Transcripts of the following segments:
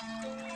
Música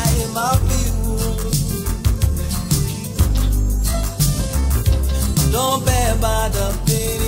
Ayé máa fi wò. Don't be bad opinion.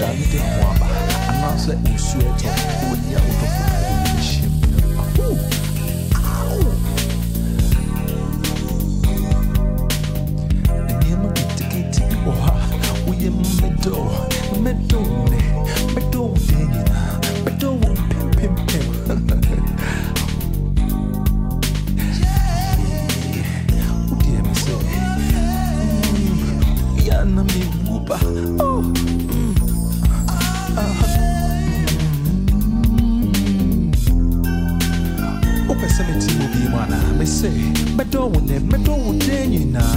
男人的话吧，那些无血族，无药我都服不起。啊吼，啊吼。你别么给它给它给我，我也没多，没多。Mesɛ mɛdɔ wo nɛ mɛdɔ wo dan nyinaa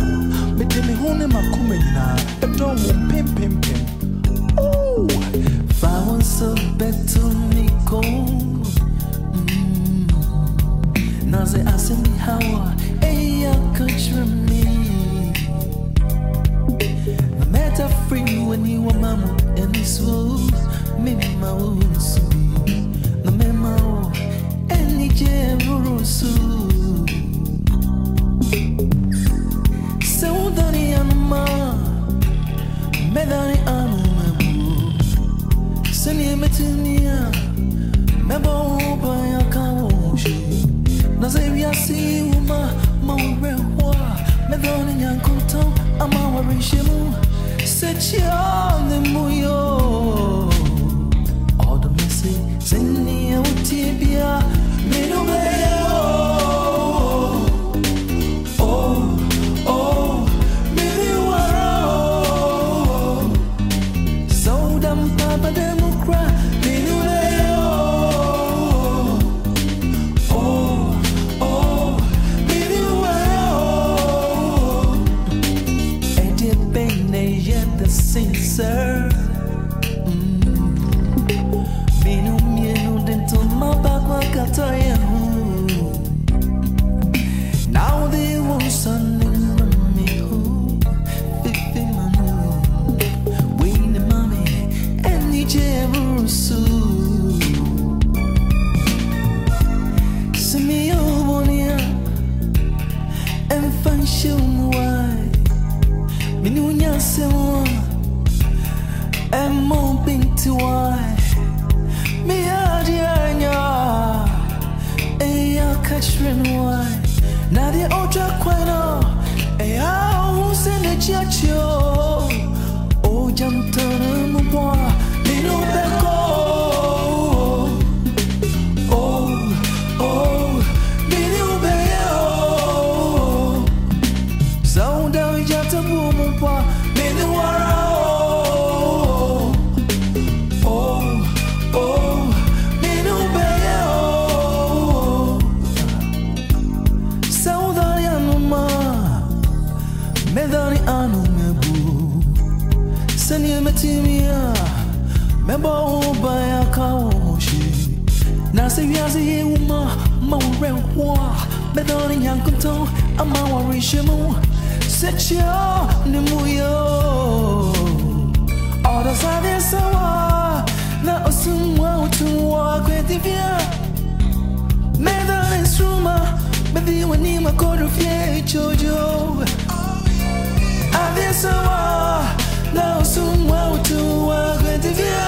mede me ho ne makoma nyinaa bɛdɔ wo mpempempem Oh, Fawansa beto niko mm. Naze asemi hawa Eya country me Na meta free when you were mamu And this was Mima usubi hua Medani nyankunto Ama warishimu Secha ni muyo Oda sabe sawa Na osumwa utuwa kwetivia Medani instruma Bedi wani makodo fie chojo Adesawa Na osumwa utuwa kwetivia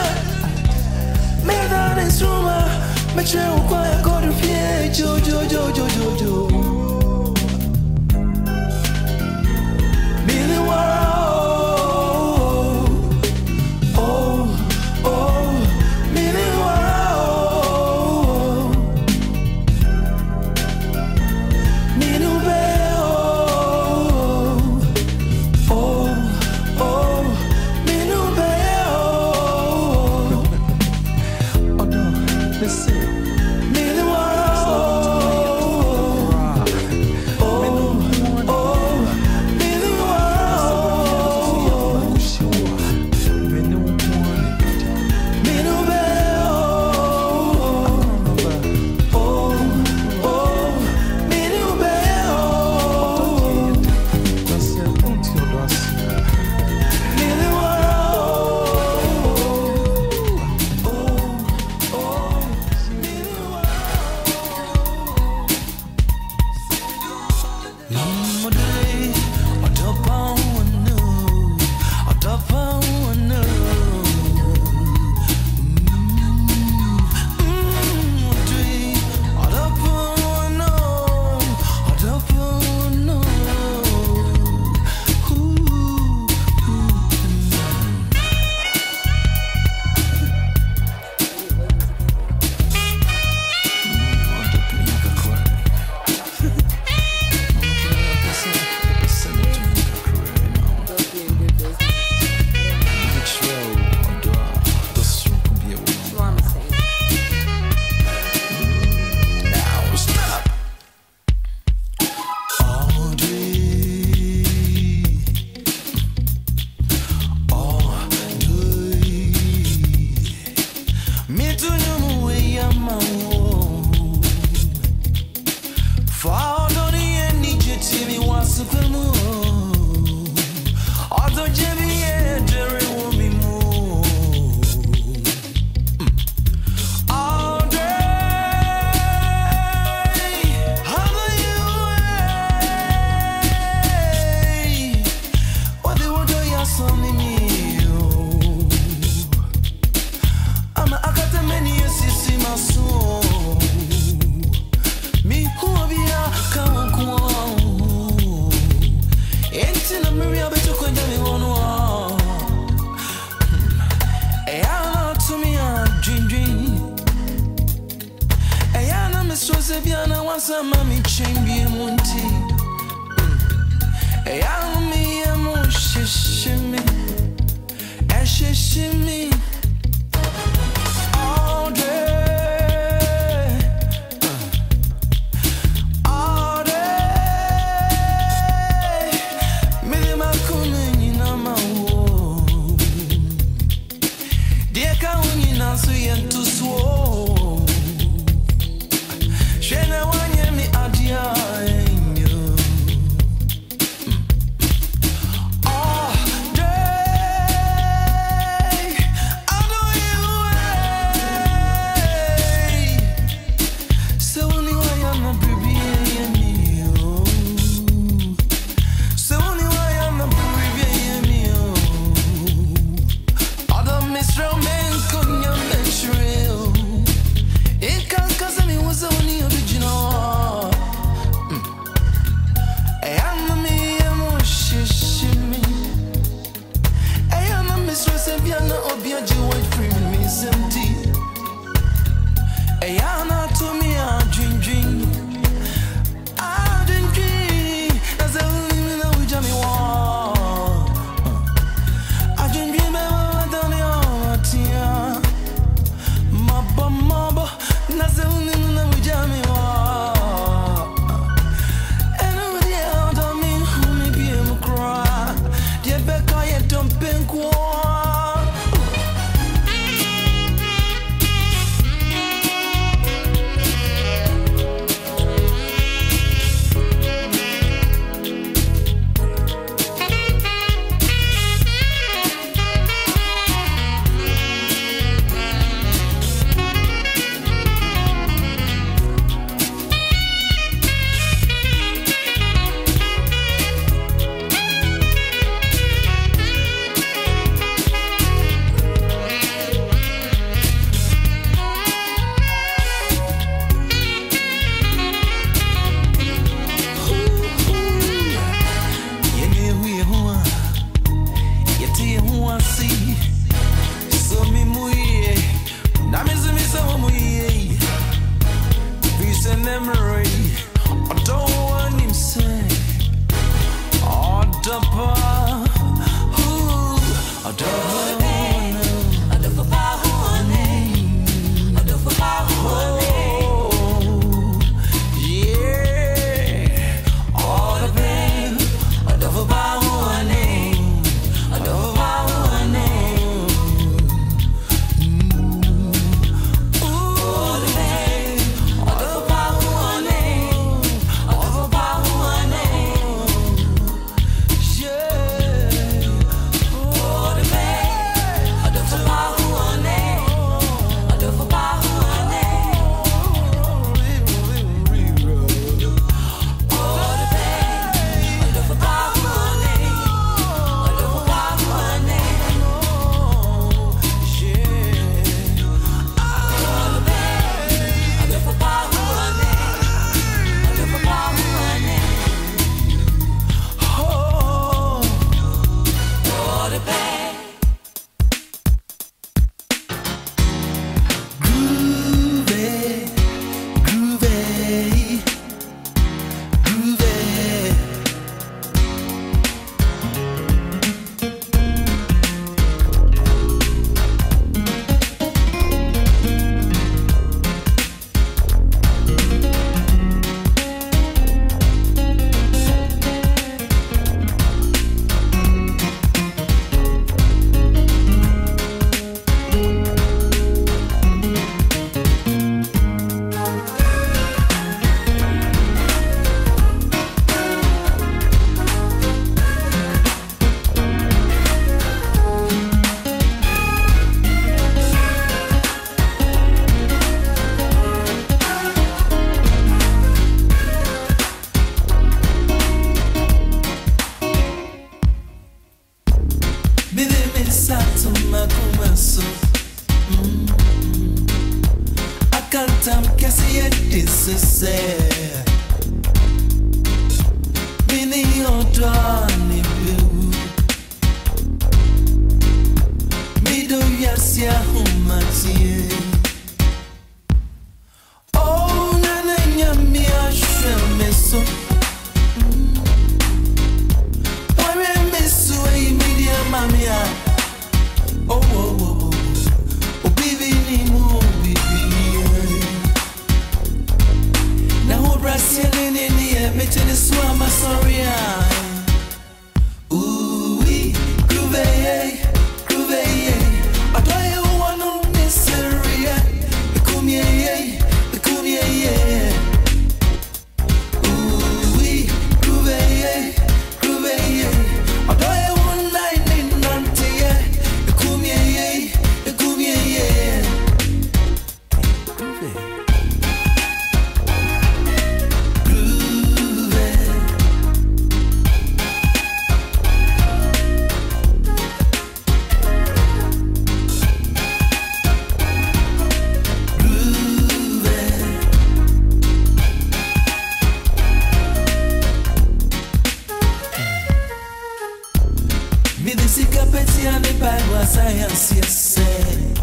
I was I.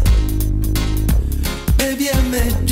Baby, i'm many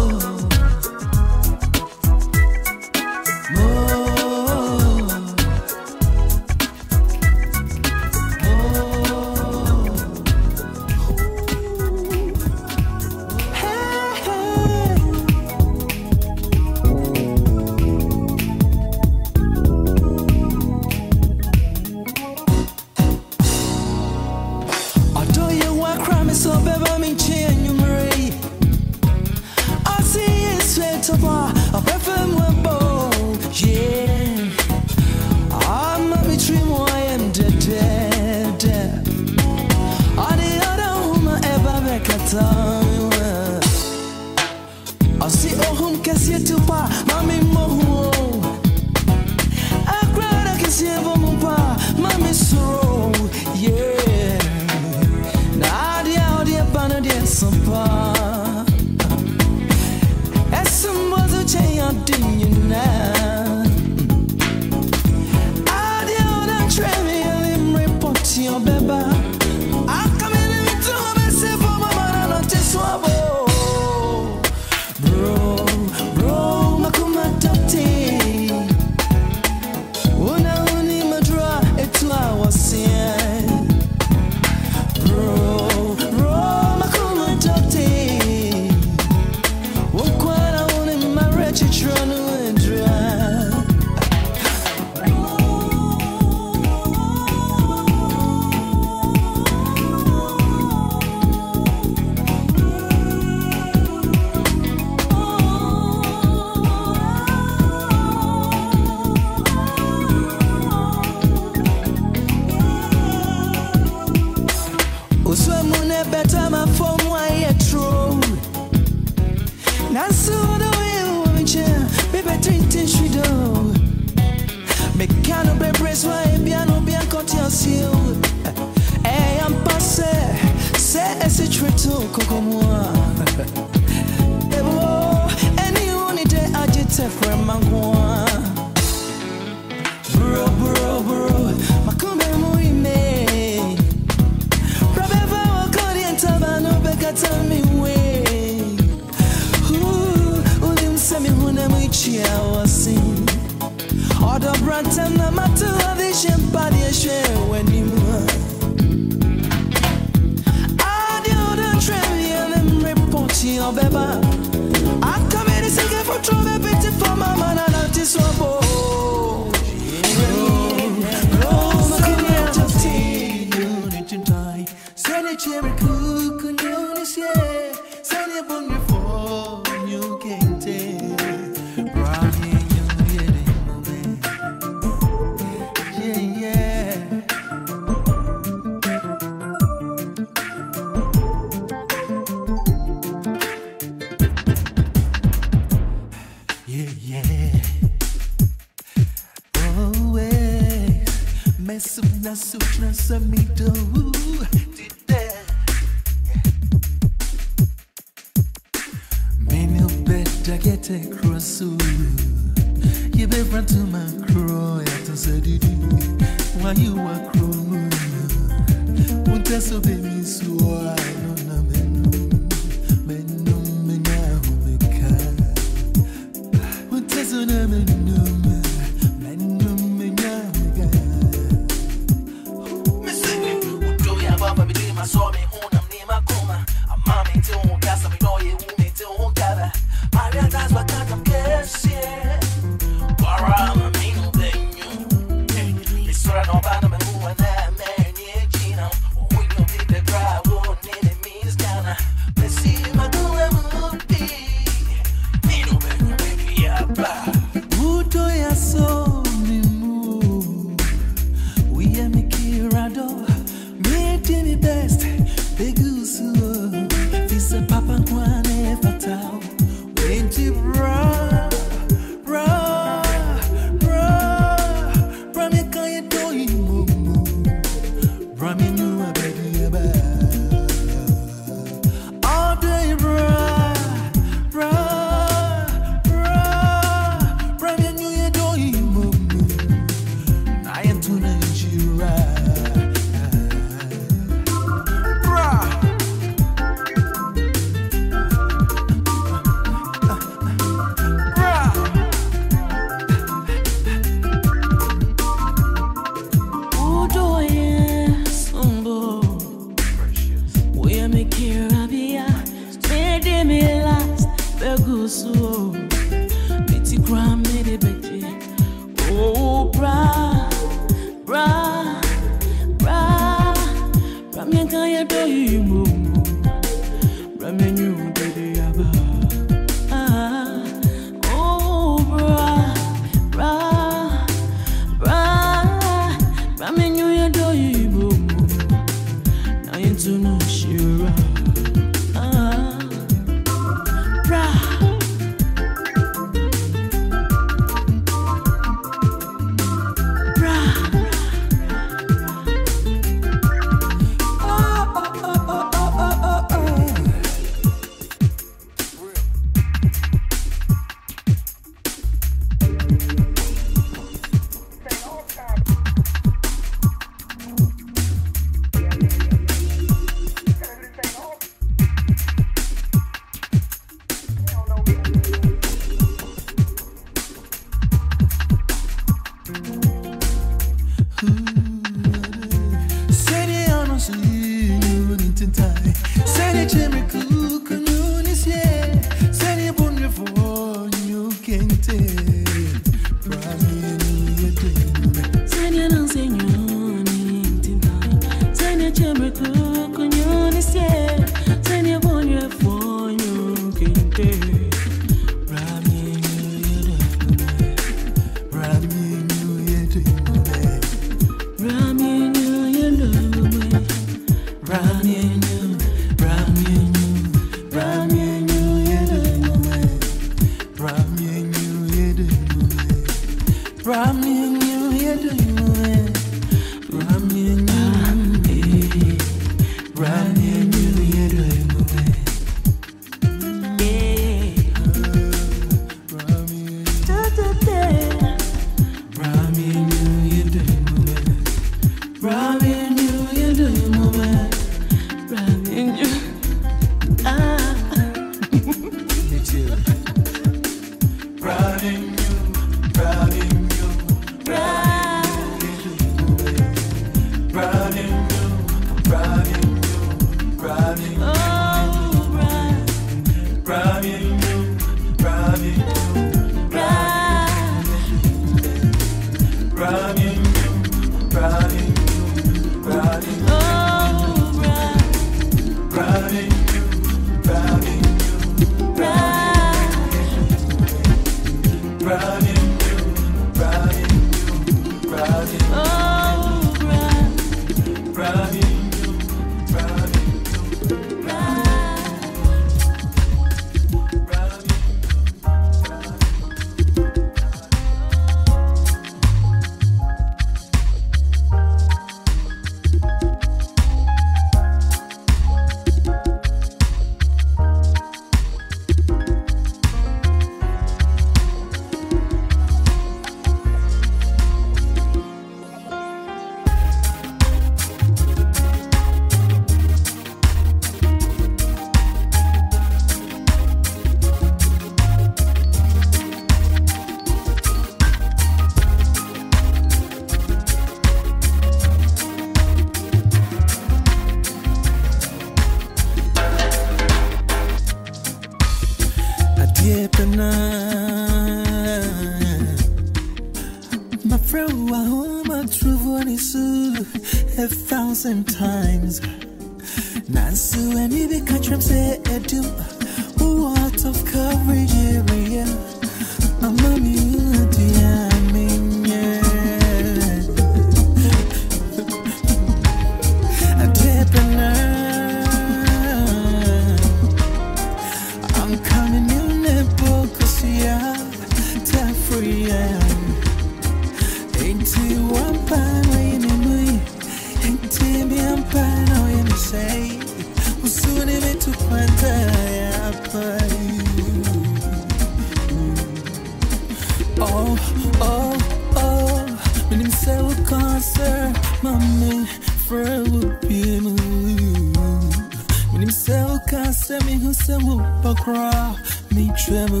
asɛme ho sɛ wo ba koraa metwa mu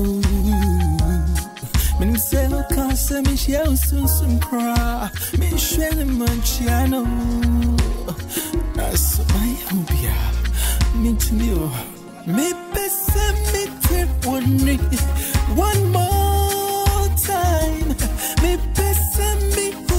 menim sɛ woka sɛ mehyia wo sunsum koraa mehwɛ ne mankyia no naso mayɛ ho biaa mentumi o mepɛ sɛ mete wo ne one more time. Me sɛ me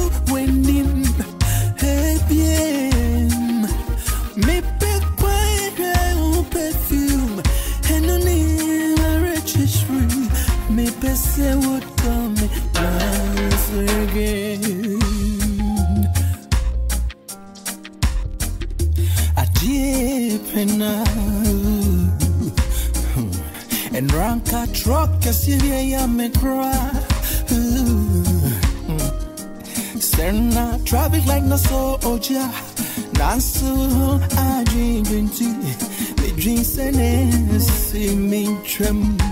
Rock Syria me cry. Serna traffic like no na soja. Nasu ajibinti. Me dream sene see me tremble.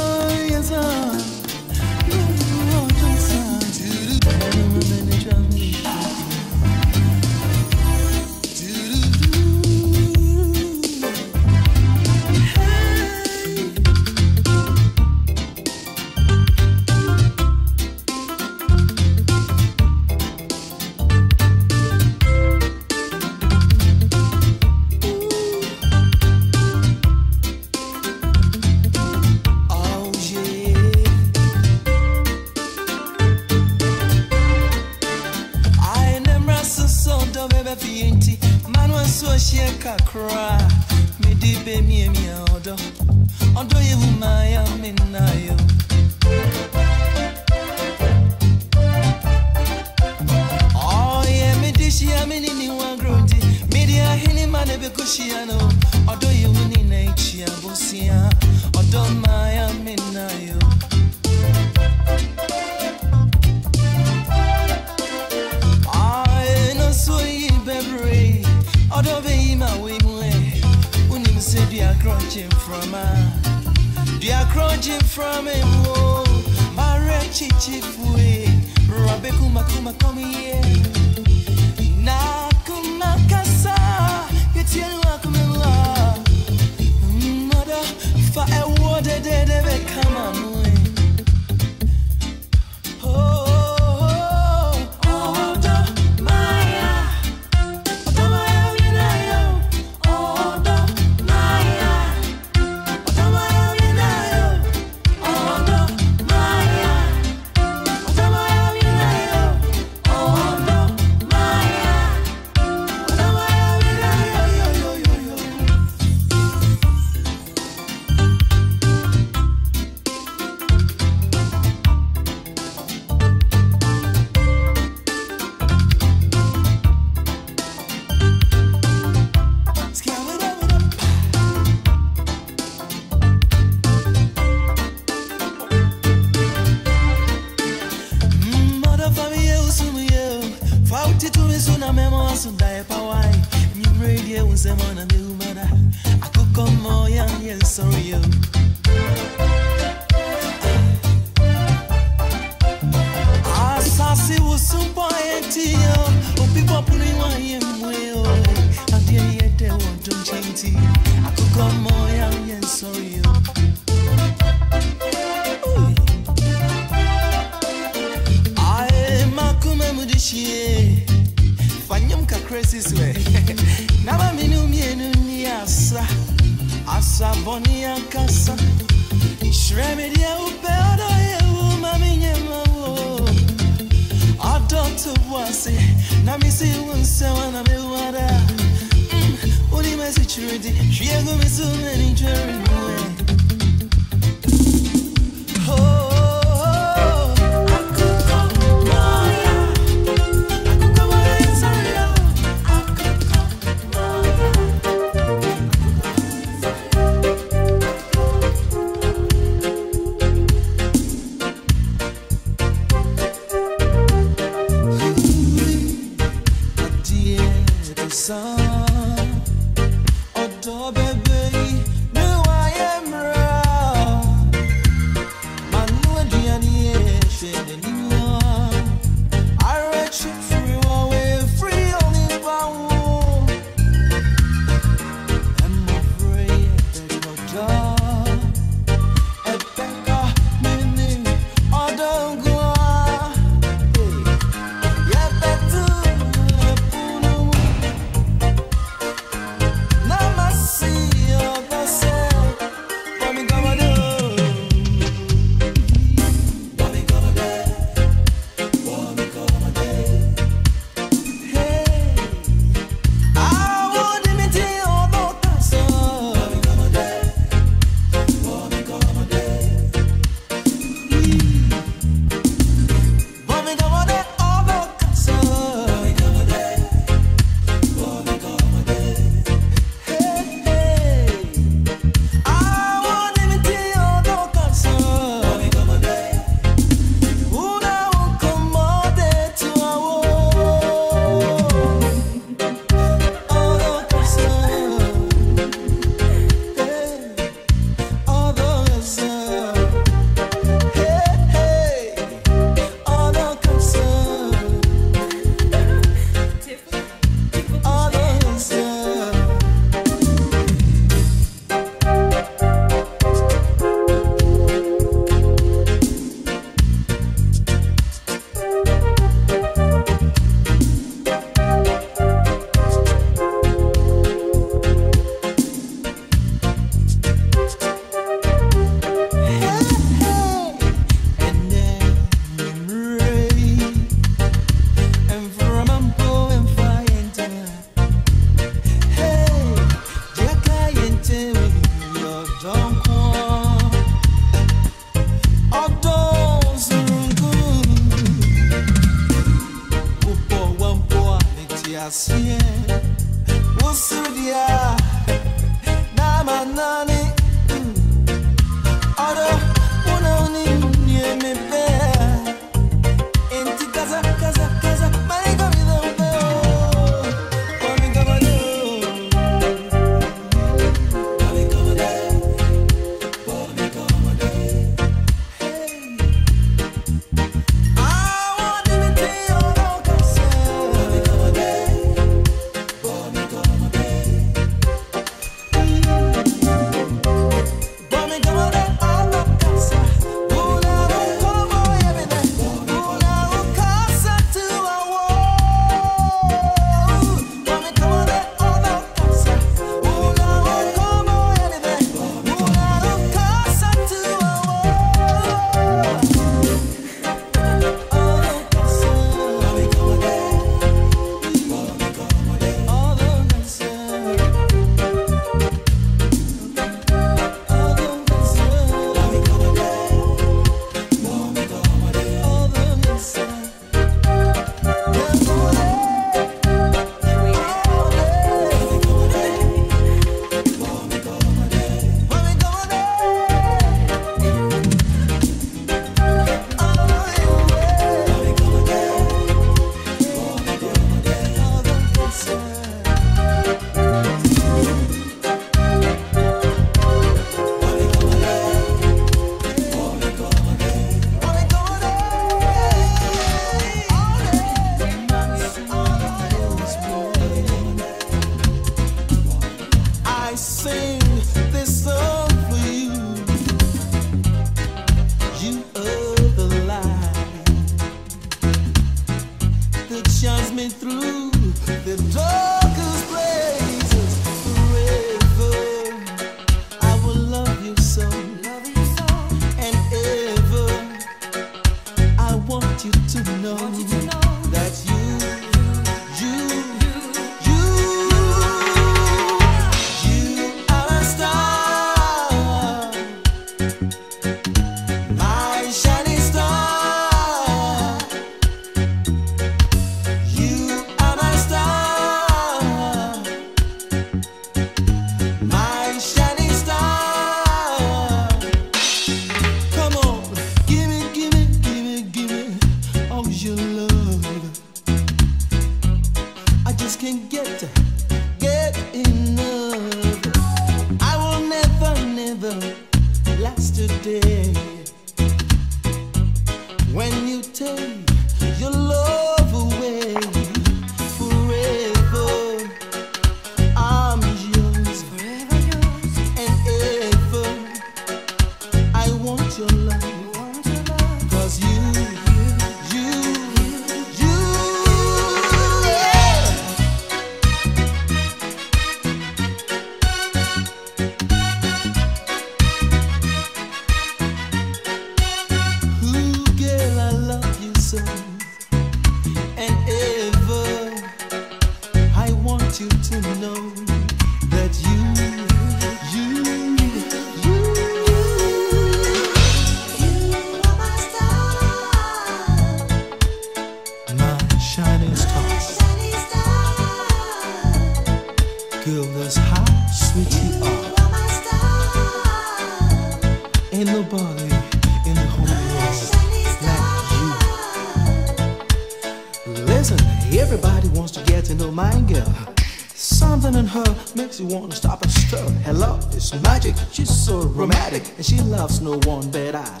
makes you wanna stop and stir. Her love is magic, she's so romantic, and she loves no one but I.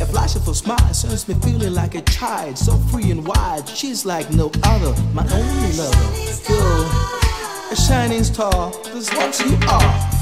A flash of her smile sends me feeling like a child, so free and wide. She's like no other, my only lover. Girl, a shining star, this what you are.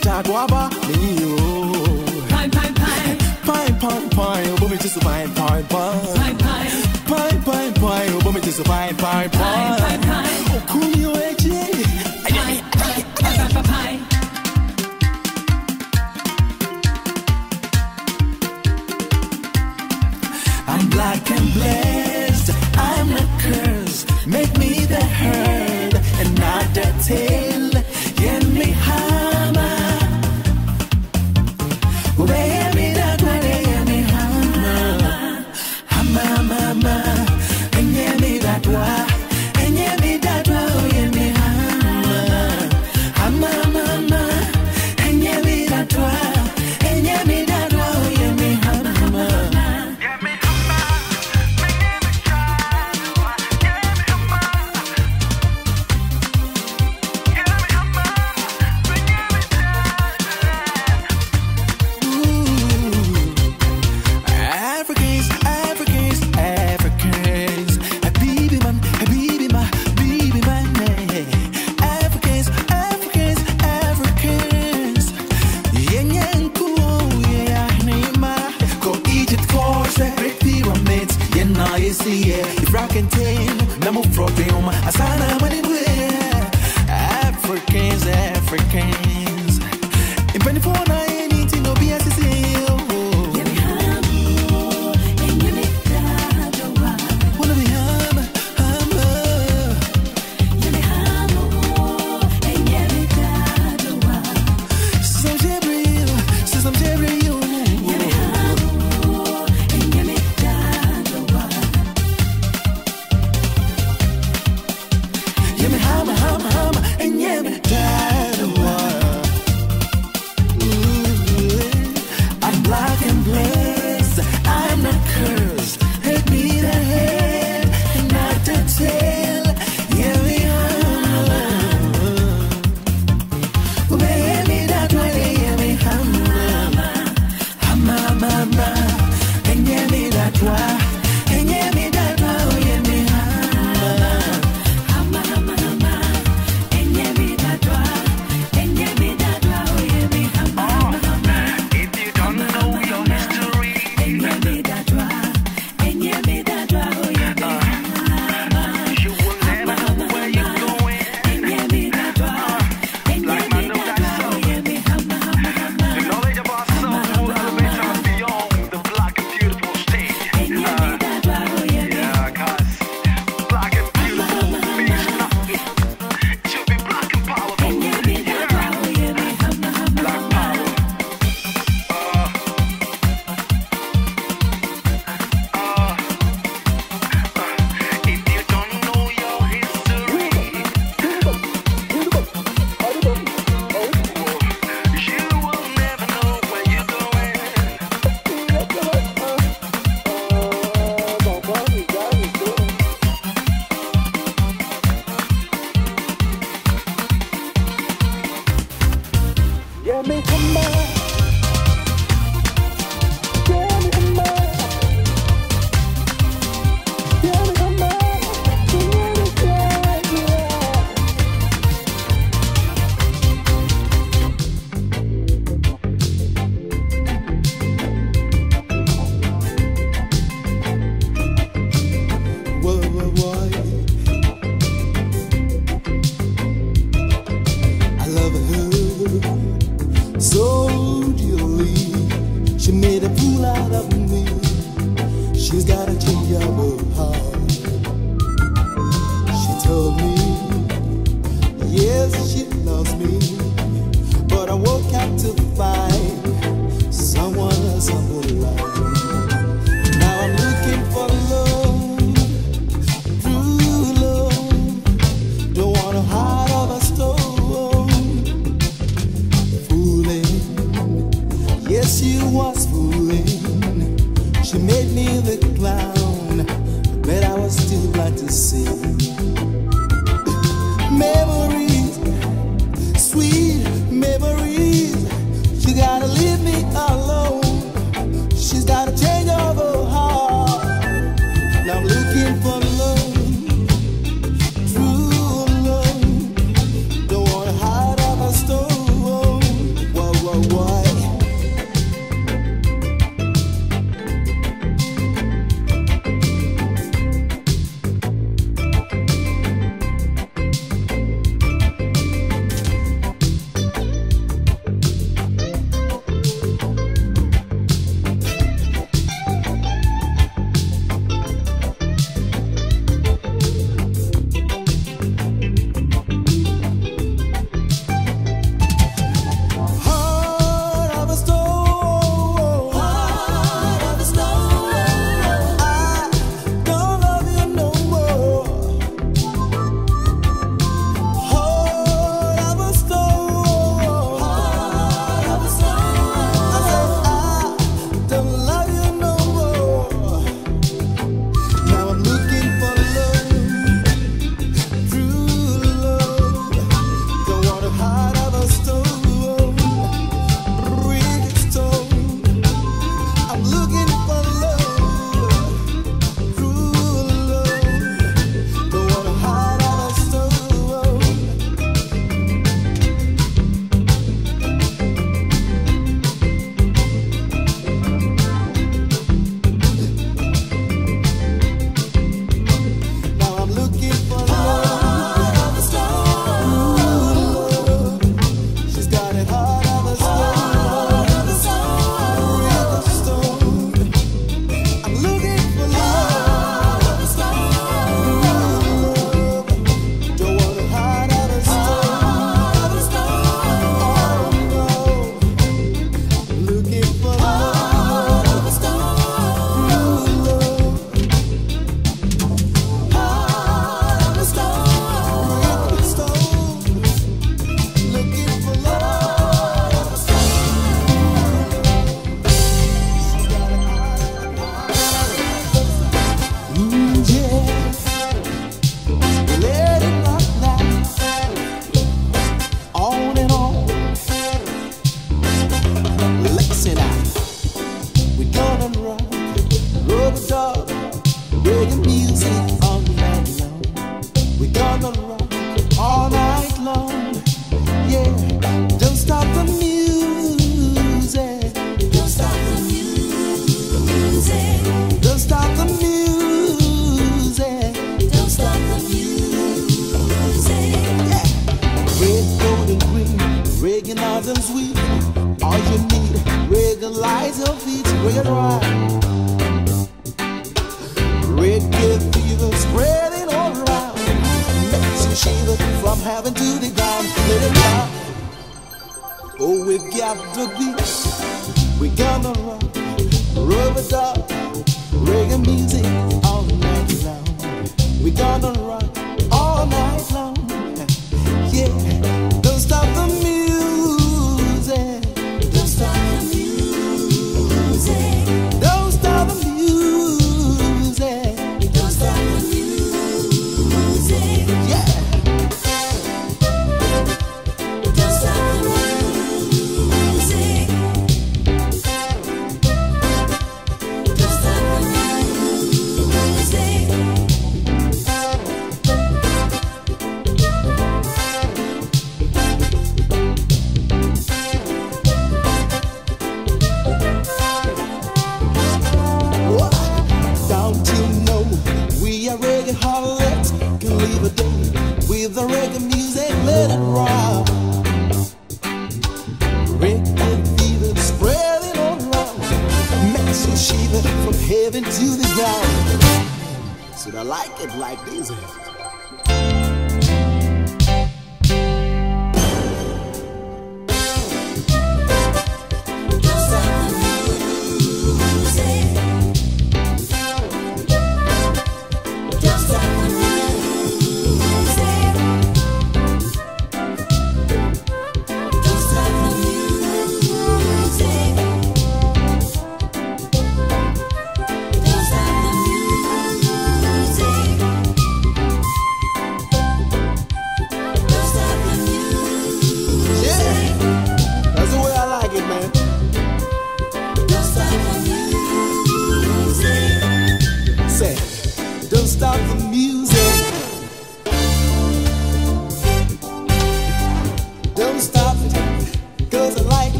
ta guava Pine, pine, pine. Pine, pine, me oh, just pine, pine, pine. Pine, pine. Pine, pine, pine me pine, pine, pine. Oh, Pine, pine, pine, pine, pine oh, I'm black and blessed. I'm not cursed Make me the herd And not the tail.